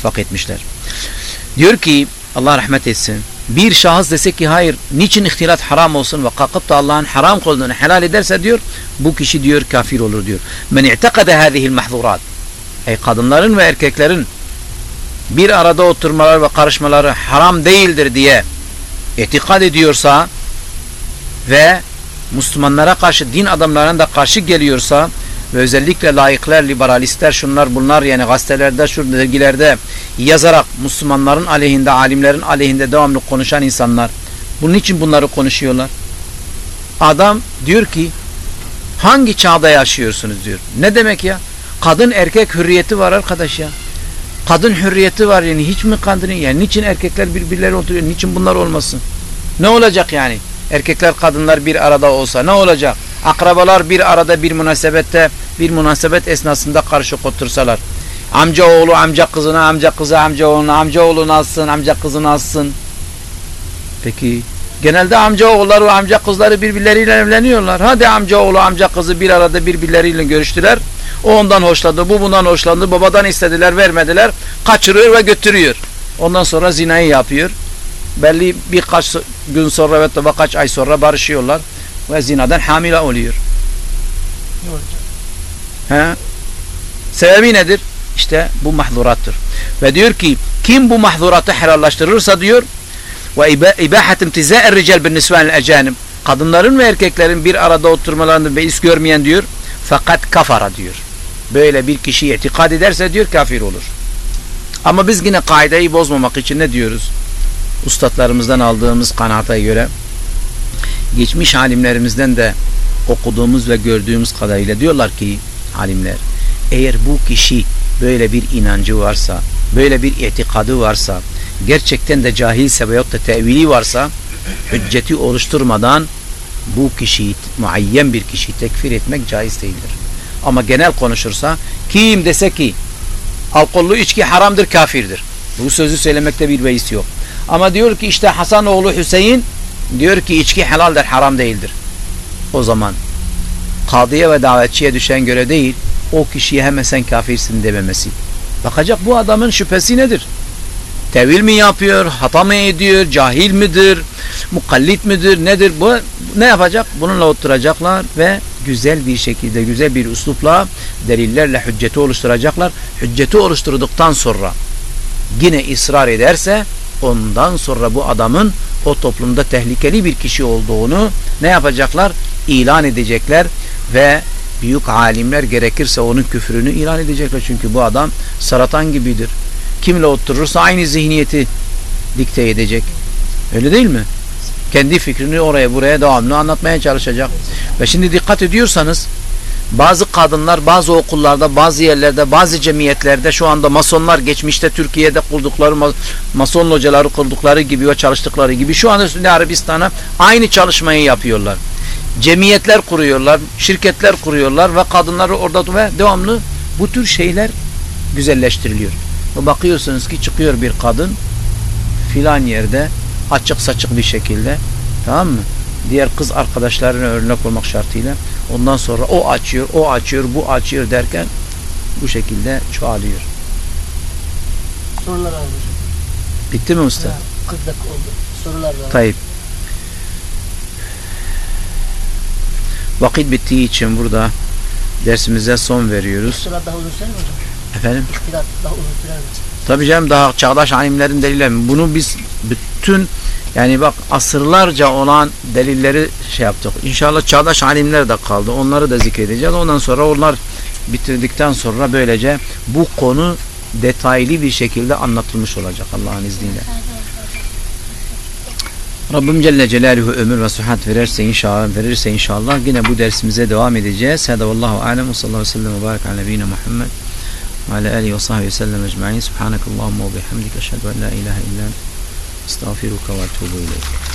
ittifak etmişler. Diyor ki Allah rahmet etsin. Bir şahıs dese ki hayır niçin ihtilat haram olsun ve kalkıp da Allah'ın haram kıldığını helal ederse diyor bu kişi diyor kafir olur diyor. Men i'tekade hâzihil mahzurat. Ey kadınların ve erkeklerin bir arada oturmaları ve karışmaları haram değildir diye itikad ediyorsa ve Müslümanlara karşı din adamlarına da karşı geliyorsa ve özellikle laikler, liberalistler şunlar bunlar yani gazetelerde, şu dergilerde yazarak Müslümanların aleyhinde, alimlerin aleyhinde devamlı konuşan insanlar. Bunun için bunları konuşuyorlar. Adam diyor ki hangi çağda yaşıyorsunuz diyor. Ne demek ya? Kadın erkek hürriyeti var arkadaş ya. Kadın hürriyeti var yani hiç mi kadının yani niçin erkekler birbirleri oturuyor? Niçin bunlar olmasın? Ne olacak yani? Erkekler kadınlar bir arada olsa ne olacak? Akrabalar bir arada bir münasebette bir münasebet esnasında karışık otursalar. Amca oğlu amca kızına, amca kızı amca oğluna, amca oğlu alsın, amca kızını alsın. Peki genelde amca oğulları ve amca kızları birbirleriyle evleniyorlar. Hadi amca oğlu amca kızı bir arada birbirleriyle görüştüler. O ondan hoşlandı, bu bundan hoşlandı, babadan istediler, vermediler. Kaçırıyor ve götürüyor. Ondan sonra zinayı yapıyor. Belli birkaç gün sonra ve birkaç ay sonra barışıyorlar ve zinadan hamile oluyor. He? Sebebi nedir? İşte bu mahzurattır. Ve diyor ki kim bu mahzuratı helallaştırırsa diyor ve ibahat imtiza'ir rical bin nisvanil ecanim kadınların ve erkeklerin bir arada oturmalarını beis görmeyen diyor fakat kafara diyor. Böyle bir kişi itikad ederse diyor kafir olur. Ama biz yine kaideyi bozmamak için ne diyoruz? Ustadlarımızdan aldığımız kanaata göre geçmiş alimlerimizden de okuduğumuz ve gördüğümüz kadarıyla diyorlar ki alimler eğer bu kişi böyle bir inancı varsa böyle bir itikadı varsa gerçekten de cahilse veyahut da tevili varsa hücceti oluşturmadan bu kişiyi muayyen bir kişiyi tekfir etmek caiz değildir. Ama genel konuşursa kim dese ki alkollü içki haramdır kafirdir. Bu sözü söylemekte bir beis yok. Ama diyor ki işte Hasan oğlu Hüseyin diyor ki içki helaldir haram değildir. O zaman kadıya ve davetçiye düşen göre değil o kişiye hemen sen kafirsin dememesi. Bakacak bu adamın şüphesi nedir? Tevil mi yapıyor, hata mı ediyor, cahil midir, mukallit midir, nedir? Bu ne yapacak? Bununla oturacaklar ve güzel bir şekilde, güzel bir üslupla delillerle hücceti oluşturacaklar. Hücceti oluşturduktan sonra yine ısrar ederse ondan sonra bu adamın o toplumda tehlikeli bir kişi olduğunu ne yapacaklar? İlan edecekler ve büyük alimler gerekirse onun küfrünü ilan edecekler. Çünkü bu adam saratan gibidir. Kimle oturursa aynı zihniyeti dikte edecek. Öyle değil mi? Kendi fikrini oraya buraya devamlı anlatmaya çalışacak. Ve şimdi dikkat ediyorsanız bazı kadınlar bazı okullarda bazı yerlerde bazı cemiyetlerde şu anda masonlar geçmişte Türkiye'de kurdukları mason hocaları kurdukları gibi ve çalıştıkları gibi şu anda Suudi Arabistan'a aynı çalışmayı yapıyorlar. Cemiyetler kuruyorlar, şirketler kuruyorlar ve kadınları orada ve devamlı bu tür şeyler güzelleştiriliyor. Ve bakıyorsunuz ki çıkıyor bir kadın filan yerde açık saçık bir şekilde tamam mı? Diğer kız arkadaşlarına örnek olmak şartıyla ondan sonra o açıyor, o açıyor, bu açıyor derken bu şekilde çoğalıyor. Sorular almış. Bitti mi usta? 40 dakika oldu. Sorular var. Tayyip. Vakit bittiği için burada dersimize son veriyoruz. Sıra daha uzun sürer mi hocam? Efendim? İhtilat daha uzun sürer mi? Tabii canım daha çağdaş alimlerin delilleri. Bunu biz bütün yani bak asırlarca olan delilleri şey yaptık. İnşallah çağdaş alimler de kaldı. Onları da zikredeceğiz. Ondan sonra onlar bitirdikten sonra böylece bu konu detaylı bir şekilde anlatılmış olacak Allah'ın izniyle. Rabbim Celle Celaluhu ömür ve sıhhat verirse inşallah verirse inşallah yine bu dersimize devam edeceğiz. Hada vallahu alem ve sallallahu aleyhi ve sellem ve barik ala nebiyina Muhammed ve ala alihi ve sahbihi ve sellem ecma'in. Subhanakallahumma ve bihamdike eşhedü en la ilahe illa ente estağfiruke ve etûbü ileyk.